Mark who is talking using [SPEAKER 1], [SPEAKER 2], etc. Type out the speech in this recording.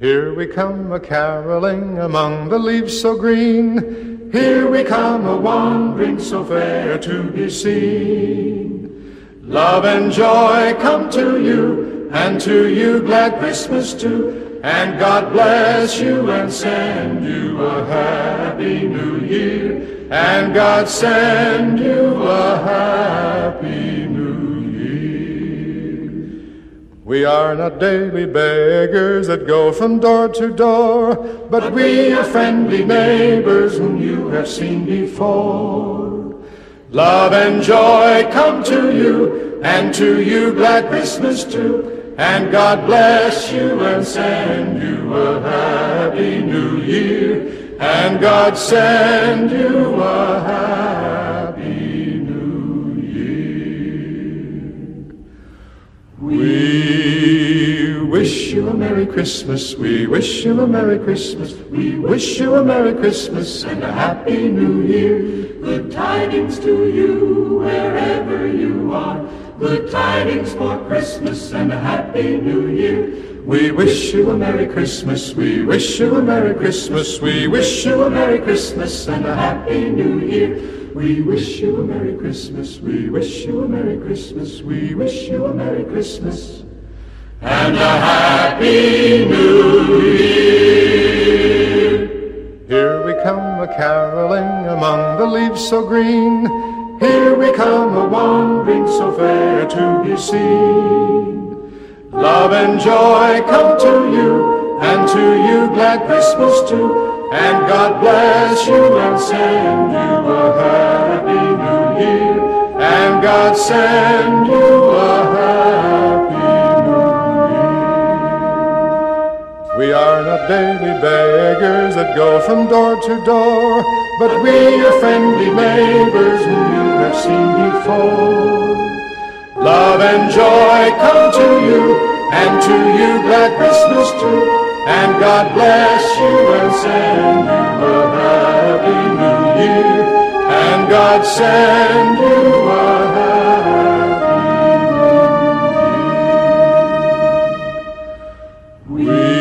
[SPEAKER 1] Here we come a caroling among the leaves so green. Here we come a wandering so fair to be seen. Love and joy come to you, and to you glad Christmas too. And God bless you and send you a happy new year. And God send you a We are not daily beggars that go from door to door, but we are friendly neighbors whom you have seen before. Love and joy come to you, and to you glad Christmas too. And God bless you and send you a happy new year. And God send you a happy wish you a Merry Christmas. We wish you a Merry Christmas. We wish you a Merry Christmas and a Happy New Year.
[SPEAKER 2] Good tidings to you wherever you are. Good tidings for Christmas and a happy new year.
[SPEAKER 1] We wish you a Merry Christmas. We wish you a Merry Christmas. We wish you a Merry Christmas and a Happy New Year. We wish you a Merry Christmas. We wish you a Merry Christmas. We wish you a Merry Christmas and a Happy New Year. Here we come a caroling among the leaves so green. Here we come a wandering so fair to be seen. Love and joy come to you, and to you glad Christmas too. And God bless you and send you a happy new year. And God send you a We are not daily beggars that go from door to door, but we are friendly neighbors whom you have seen before. Love and joy come to you, and to you glad Christmas too, and God bless you and send you a happy new year, and God send you a happy new year. We